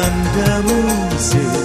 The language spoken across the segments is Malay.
gandamuse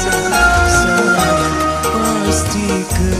Sangat pasti ke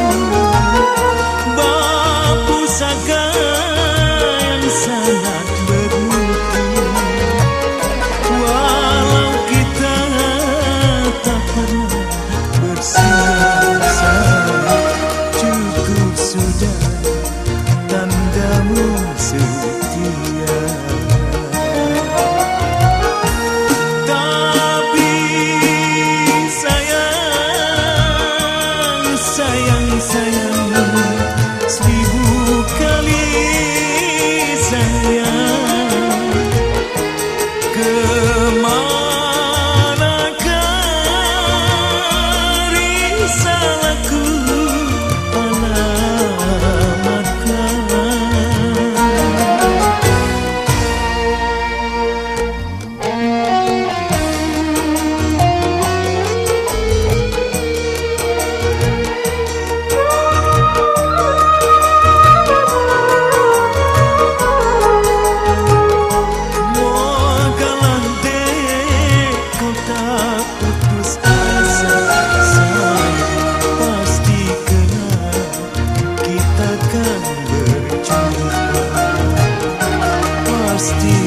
Tapi sayang, sayang sayang, seribu kali sayang on. Pasti